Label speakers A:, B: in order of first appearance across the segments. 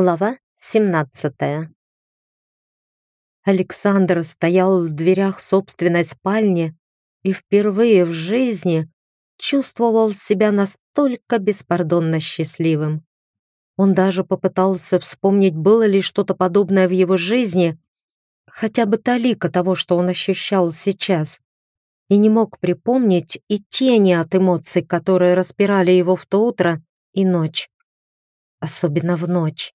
A: Глава 17 Александр стоял в дверях собственной спальни и впервые в жизни чувствовал себя настолько беспардонно счастливым. Он даже попытался вспомнить, было ли что-то подобное в его жизни, хотя бы талика того, что он ощущал сейчас, и не мог припомнить и тени от эмоций, которые распирали его в то утро и ночь. Особенно в ночь.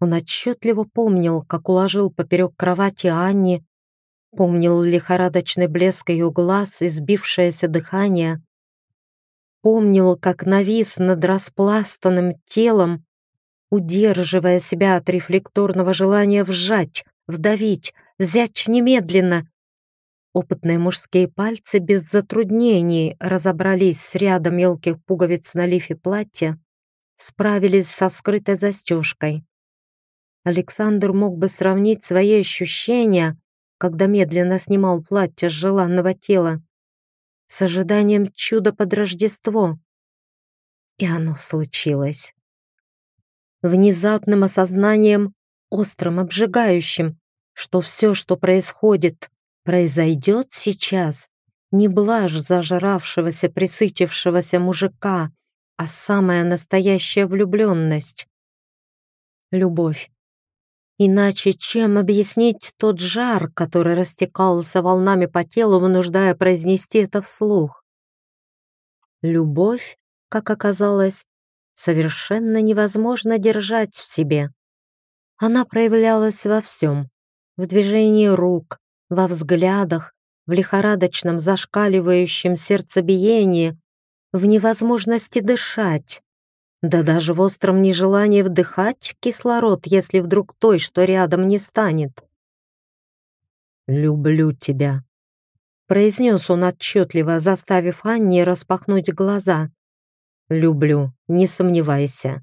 A: Он отчетливо помнил, как уложил поперек кровати Анни, помнил лихорадочный блеск ее глаз и сбившееся дыхание, помнил, как навис над распластанным телом, удерживая себя от рефлекторного желания вжать, вдавить, взять немедленно. Опытные мужские пальцы без затруднений разобрались с рядом мелких пуговиц на лифе платья, справились со скрытой застежкой. Александр мог бы сравнить свои ощущения, когда медленно снимал платье с желанного тела, с ожиданием чуда под Рождество. И оно случилось. Внезапным осознанием, острым, обжигающим, что все, что происходит, произойдет сейчас, не блажь зажравшегося, присытившегося мужика, а самая настоящая влюбленность. Любовь. Иначе чем объяснить тот жар, который растекался волнами по телу, вынуждая произнести это вслух? Любовь, как оказалось, совершенно невозможно держать в себе. Она проявлялась во всем. В движении рук, во взглядах, в лихорадочном зашкаливающем сердцебиении, в невозможности дышать. Да даже в остром нежелании вдыхать кислород, если вдруг той, что рядом, не станет. «Люблю тебя», — произнес он отчетливо, заставив Анне распахнуть глаза. «Люблю, не сомневайся».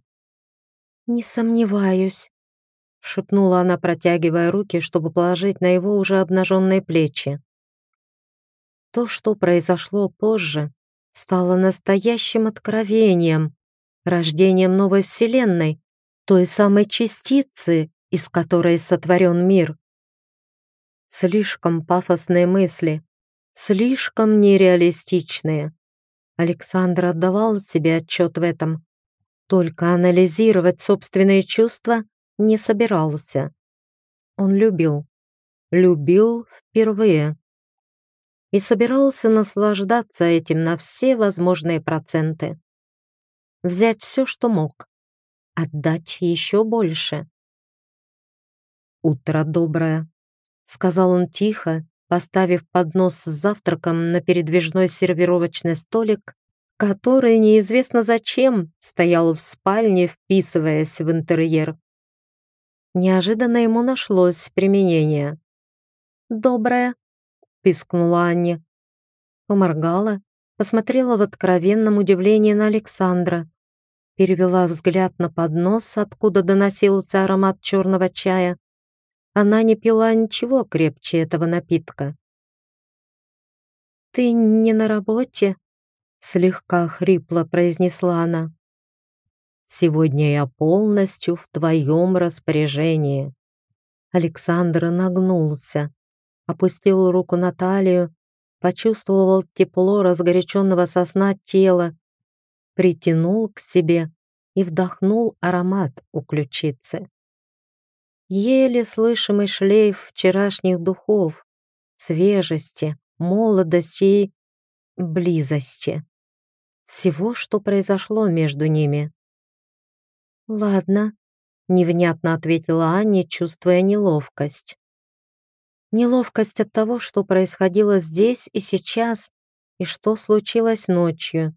A: «Не сомневаюсь», — шепнула она, протягивая руки, чтобы положить на его уже обнаженные плечи. То, что произошло позже, стало настоящим откровением, рождением новой вселенной, той самой частицы, из которой сотворен мир. Слишком пафосные мысли, слишком нереалистичные. Александр отдавал себе отчет в этом. Только анализировать собственные чувства не собирался. Он любил. Любил впервые. И собирался наслаждаться этим на все возможные проценты взять все, что мог, отдать еще больше. «Утро доброе», — сказал он тихо, поставив поднос с завтраком на передвижной сервировочный столик, который неизвестно зачем стоял в спальне, вписываясь в интерьер. Неожиданно ему нашлось применение. «Доброе», — пискнула Аня. Поморгала, посмотрела в откровенном удивлении на Александра перевела взгляд на поднос, откуда доносился аромат черного чая. Она не пила ничего крепче этого напитка. «Ты не на работе?» — слегка хрипло произнесла она. «Сегодня я полностью в твоем распоряжении». Александр нагнулся, опустил руку на талию, почувствовал тепло разгоряченного сосна тела притянул к себе и вдохнул аромат у ключицы. Еле слышимый шлейф вчерашних духов, свежести, молодости и близости. Всего, что произошло между ними. «Ладно», — невнятно ответила Аня, чувствуя неловкость. Неловкость от того, что происходило здесь и сейчас, и что случилось ночью.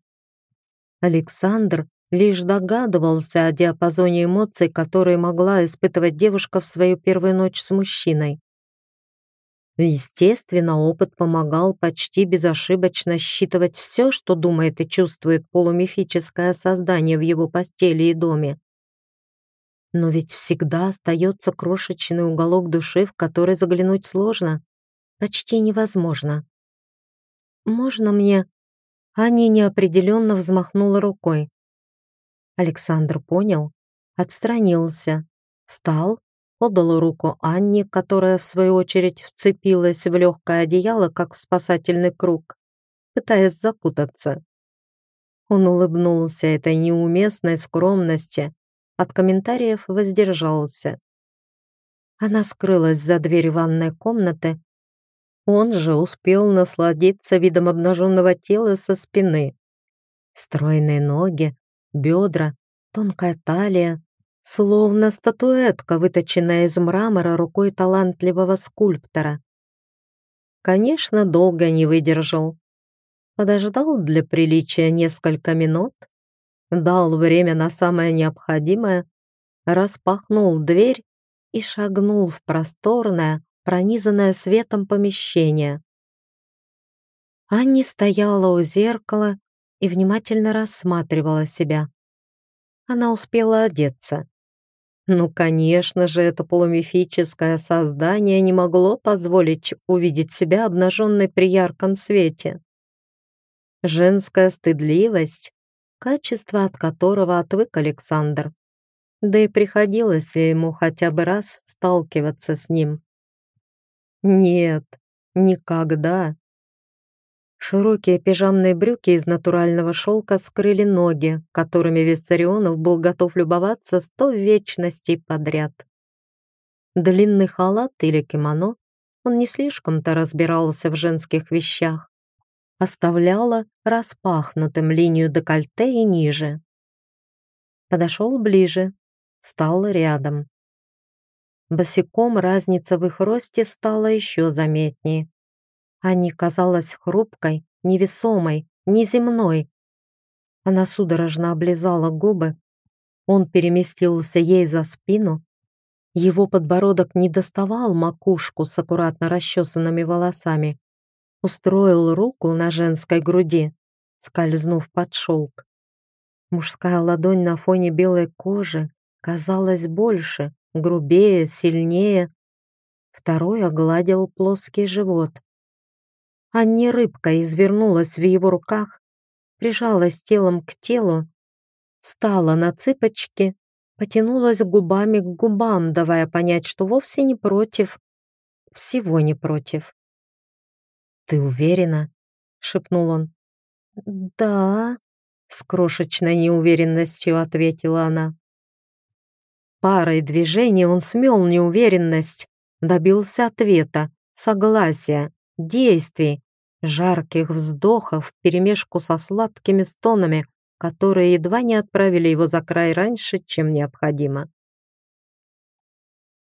A: Александр лишь догадывался о диапазоне эмоций, которые могла испытывать девушка в свою первую ночь с мужчиной. Естественно, опыт помогал почти безошибочно считывать все, что думает и чувствует полумифическое создание в его постели и доме. Но ведь всегда остается крошечный уголок души, в который заглянуть сложно, почти невозможно. «Можно мне?» Аня неопределенно взмахнула рукой. Александр понял, Отстранился, встал, подал руку Анне, которая, в свою очередь, вцепилась в легкое одеяло, как в спасательный круг, пытаясь закутаться. Он улыбнулся этой неуместной скромности, от комментариев воздержался. Она скрылась за дверью ванной комнаты, он же успел насладиться видом обнаженного тела со спины. Стройные ноги, бедра, тонкая талия, словно статуэтка, выточенная из мрамора рукой талантливого скульптора. Конечно, долго не выдержал. Подождал для приличия несколько минут, дал время на самое необходимое, распахнул дверь и шагнул в просторное, пронизанное светом помещение. Анни стояла у зеркала и внимательно рассматривала себя. Она успела одеться. Ну, конечно же, это полумифическое создание не могло позволить увидеть себя обнаженной при ярком свете. Женская стыдливость, качество от которого отвык Александр. Да и приходилось ему хотя бы раз сталкиваться с ним. Нет, никогда. Широкие пижамные брюки из натурального шелка скрыли ноги, которыми Виссарионов был готов любоваться сто вечностей подряд. Длинный халат или кимоно, он не слишком-то разбирался в женских вещах, оставляла распахнутым линию декольте и ниже. Подошел ближе, стал рядом. Босиком разница в их росте стала еще заметнее. Ани казалась хрупкой, невесомой, неземной. Она судорожно облизала губы. Он переместился ей за спину. Его подбородок не доставал макушку с аккуратно расчесанными волосами. Устроил руку на женской груди, скользнув под шелк. Мужская ладонь на фоне белой кожи казалась больше, грубее, сильнее. Второй огладил плоский живот. А не рыбка извернулась в его руках, прижалась телом к телу, встала на цыпочки, потянулась губами к губам, давая понять, что вовсе не против, всего не против. «Ты уверена?» — шепнул он. «Да», — с крошечной неуверенностью ответила она. Парой движений он смел неуверенность, добился ответа, согласия, действий, жарких вздохов вперемешку со сладкими стонами, которые едва не отправили его за край раньше, чем необходимо.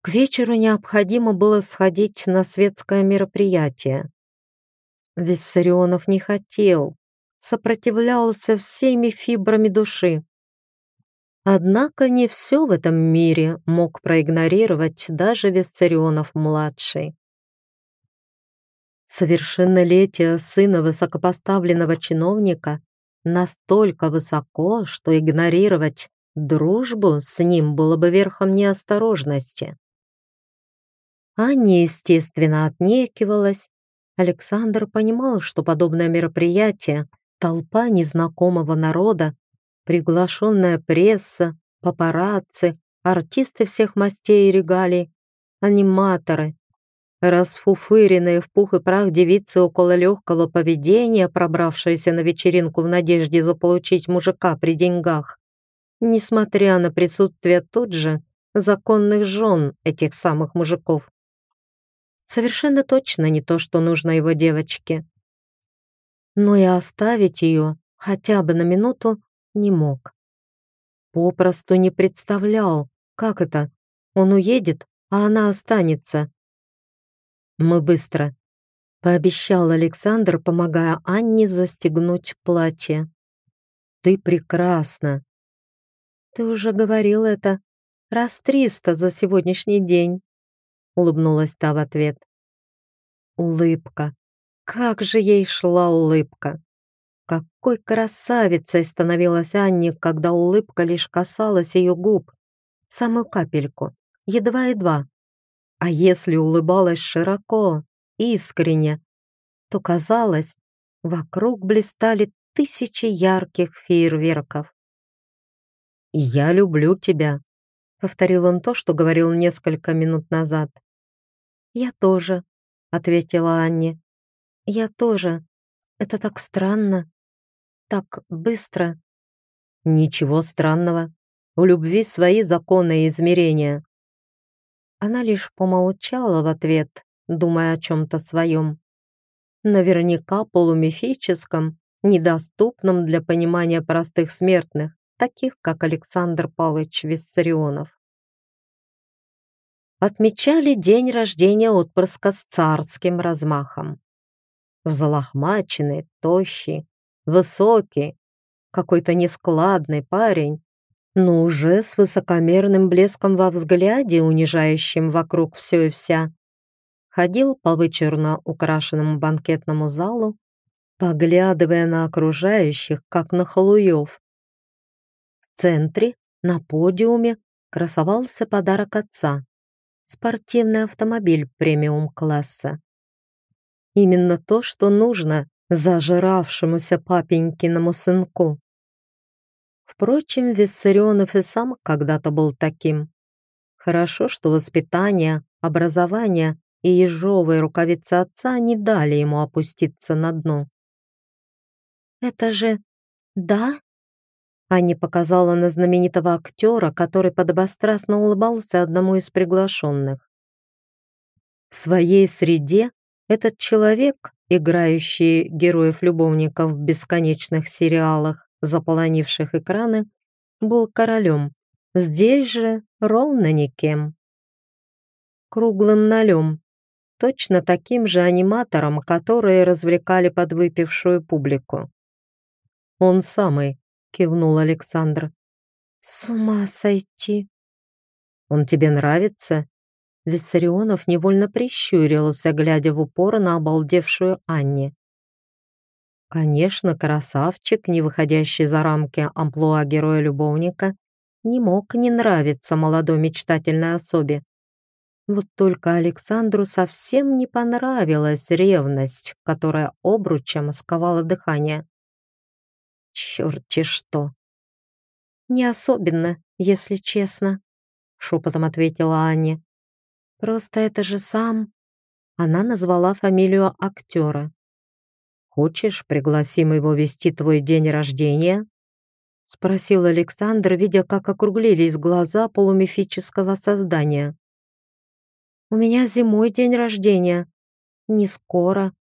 A: К вечеру необходимо было сходить на светское мероприятие. Виссарионов не хотел, сопротивлялся всеми фибрами души, Однако не все в этом мире мог проигнорировать даже Виссарионов-младший. Совершеннолетие сына высокопоставленного чиновника настолько высоко, что игнорировать дружбу с ним было бы верхом неосторожности. Аня, естественно, отнекивалась. Александр понимал, что подобное мероприятие, толпа незнакомого народа приглашенная пресса, папарацци, артисты всех мастей и регалий, аниматоры, расфуфыренные в пух и прах девицы около легкого поведения, пробравшиеся на вечеринку в надежде заполучить мужика при деньгах, несмотря на присутствие тут же законных жен этих самых мужиков. Совершенно точно не то, что нужно его девочке. Но и оставить ее хотя бы на минуту не мог. Попросту не представлял, как это. Он уедет, а она останется. «Мы быстро», — пообещал Александр, помогая Анне застегнуть платье. «Ты прекрасна». «Ты уже говорил это. Раз триста за сегодняшний день», — улыбнулась та в ответ. Улыбка. Как же ей шла улыбка. Какой красавицей становилась Анне, когда улыбка лишь касалась ее губ. Самую капельку, едва-едва. А если улыбалась широко, искренне, то казалось, вокруг блистали тысячи ярких фейерверков. «Я люблю тебя», Повторил он то, что говорил несколько минут назад. «Я тоже», — ответила Анне. «Я тоже. Это так странно. Так быстро». «Ничего странного. У любви свои законы и измерения». Она лишь помолчала в ответ, думая о чем-то своем. Наверняка полумифическом, недоступном для понимания простых смертных таких как Александр Павлович Виссарионов. Отмечали день рождения отпрыска с царским размахом. Взлохмаченный, тощий, высокий, какой-то нескладный парень, но уже с высокомерным блеском во взгляде, унижающим вокруг все и вся, ходил по вычурно украшенному банкетному залу, поглядывая на окружающих, как на халуев, центре, на подиуме, красовался подарок отца — спортивный автомобиль премиум-класса. Именно то, что нужно зажиравшемуся папенькиному сынку. Впрочем, Виссарионов и сам когда-то был таким. Хорошо, что воспитание, образование и ежовые рукавицы отца не дали ему опуститься на дно. «Это же... да?» Аня показала на знаменитого актера, который подобострастно улыбался одному из приглашенных. В своей среде этот человек, играющий героев-любовников в бесконечных сериалах, заполонивших экраны, был королем. Здесь же ровно никем. Круглым нолем, точно таким же аниматором, которые развлекали подвыпившую публику. Он самый, — кивнул Александр. «С ума сойти!» «Он тебе нравится?» Виссарионов невольно прищурился, глядя в упор на обалдевшую Анне. Конечно, красавчик, не выходящий за рамки амплуа героя-любовника, не мог не нравиться молодой мечтательной особе. Вот только Александру совсем не понравилась ревность, которая обручем сковала дыхание. Черти что. Не особенно, если честно, шепотом ответила Аня. Просто это же сам. Она назвала фамилию актера. Хочешь, пригласим его вести твой день рождения? Спросил Александр, видя, как округлились глаза полумифического создания. «У меня зимой день рождения. Не скоро.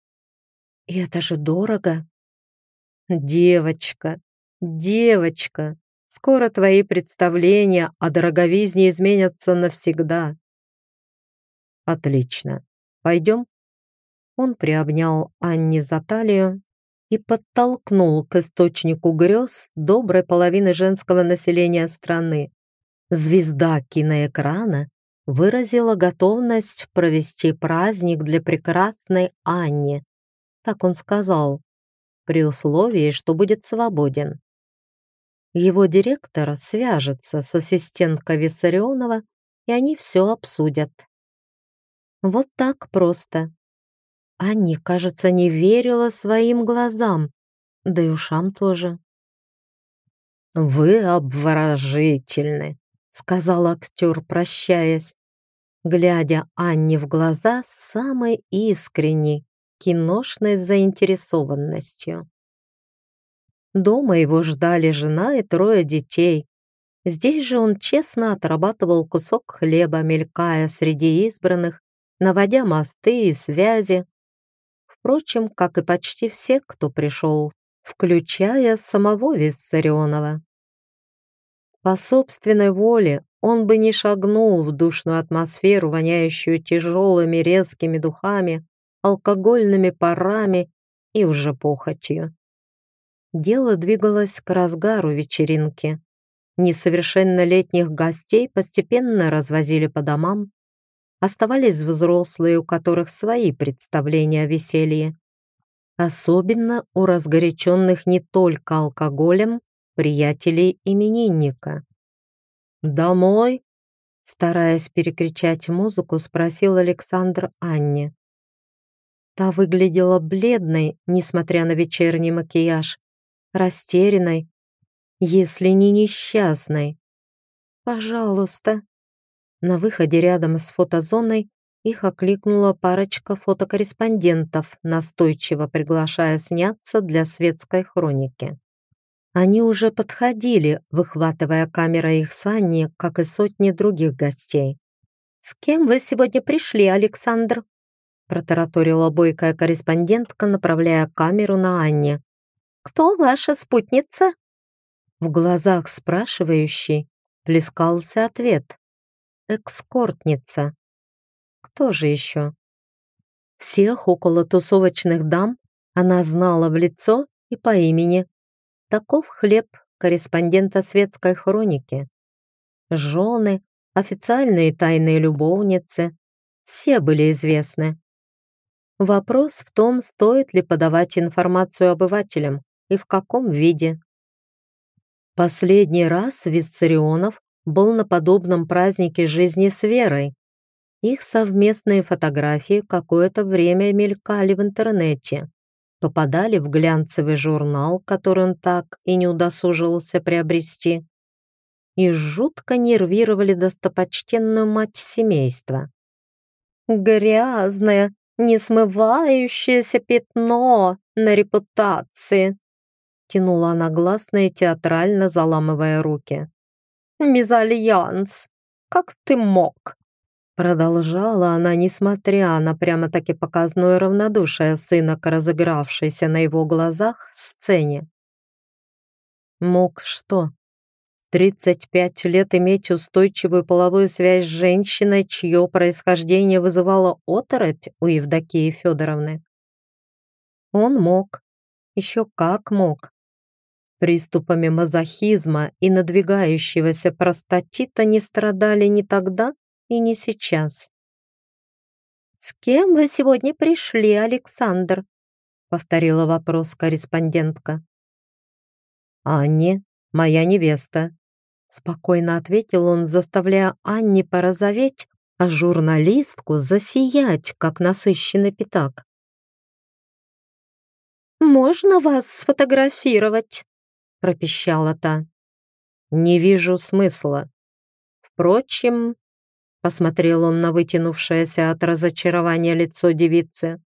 A: И это же дорого. «Девочка, девочка, скоро твои представления о дороговизне изменятся навсегда». «Отлично. Пойдем?» Он приобнял Анни за талию и подтолкнул к источнику грез доброй половины женского населения страны. Звезда киноэкрана выразила готовность провести праздник для прекрасной Анни. Так он сказал при условии, что будет свободен. Его директор свяжется с ассистенткой Виссарионова, и они все обсудят. Вот так просто. Анни, кажется, не верила своим глазам, да и ушам тоже. «Вы обворожительны», — сказал актер, прощаясь, глядя Анне в глаза с самой искренней, киношной заинтересованностью. Дома его ждали жена и трое детей. Здесь же он честно отрабатывал кусок хлеба, мелькая среди избранных, наводя мосты и связи. Впрочем, как и почти все, кто пришел, включая самого Виссарионова. По собственной воле он бы не шагнул в душную атмосферу, воняющую тяжелыми резкими духами, алкогольными парами и уже похотью. Дело двигалось к разгару вечеринки. Несовершеннолетних гостей постепенно развозили по домам. Оставались взрослые, у которых свои представления о веселье. Особенно у разгоряченных не только алкоголем приятелей именинника. «Домой?» Стараясь перекричать музыку, спросил Александр Анне. Та выглядела бледной, несмотря на вечерний макияж, растерянной, если не несчастной. Пожалуйста». На выходе рядом с фотозоной их окликнула парочка фотокорреспондентов, настойчиво приглашая сняться для светской хроники. Они уже подходили, выхватывая камерой их сани, как и сотни других гостей. «С кем вы сегодня пришли, Александр?» протараторила бойкая корреспондентка, направляя камеру на Анне. «Кто ваша спутница?» В глазах спрашивающей плескался ответ. «Экскортница». Кто же еще? Всех около тусовочных дам она знала в лицо и по имени. Таков хлеб корреспондента светской хроники. Жены, официальные тайные любовницы, все были известны. Вопрос в том, стоит ли подавать информацию обывателям и в каком виде. Последний раз Виссарионов был на подобном празднике жизни с Верой, их совместные фотографии какое-то время мелькали в интернете, попадали в глянцевый журнал, который он так и не удосужился приобрести, и жутко нервировали достопочтенную мать семейства. «Грязное, несмывающееся пятно на репутации», тянула она гласно и театрально заламывая руки. «Мезальянс, как ты мог? Продолжала она, несмотря на прямо-таки показное равнодушие сына к разыгравшейся на его глазах сцене. Мог что? 35 лет иметь устойчивую половую связь с женщиной, чье происхождение вызывало оторопь у Евдокии Федоровны? Он мог. Еще как мог. Приступами мазохизма и надвигающегося простатита не страдали ни тогда, и не сейчас. «С кем вы сегодня пришли, Александр?» — повторила вопрос корреспондентка. «Анне, моя невеста», — спокойно ответил он, заставляя Анне порозоветь, а журналистку засиять, как насыщенный пятак. «Можно вас сфотографировать?» — пропищала та. «Не вижу смысла. Впрочем, Посмотрел он на вытянувшееся от разочарования лицо девицы.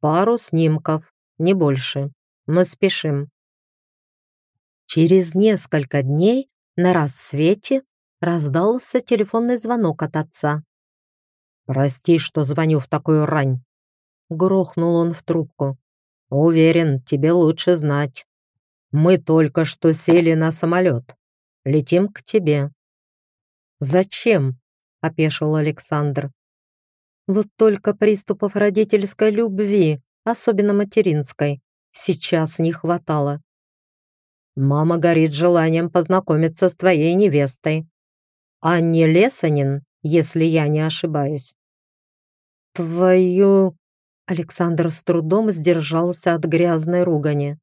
A: «Пару снимков, не больше. Мы спешим». Через несколько дней на рассвете раздался телефонный звонок от отца. «Прости, что звоню в такую рань», — грохнул он в трубку. «Уверен, тебе лучше знать. Мы только что сели на самолет. Летим к тебе». «Зачем?» опешил Александр. Вот только приступов родительской любви, особенно материнской, сейчас не хватало. Мама горит желанием познакомиться с твоей невестой. А не Лесанин, если я не ошибаюсь. Твою... Александр с трудом сдержался от грязной ругани.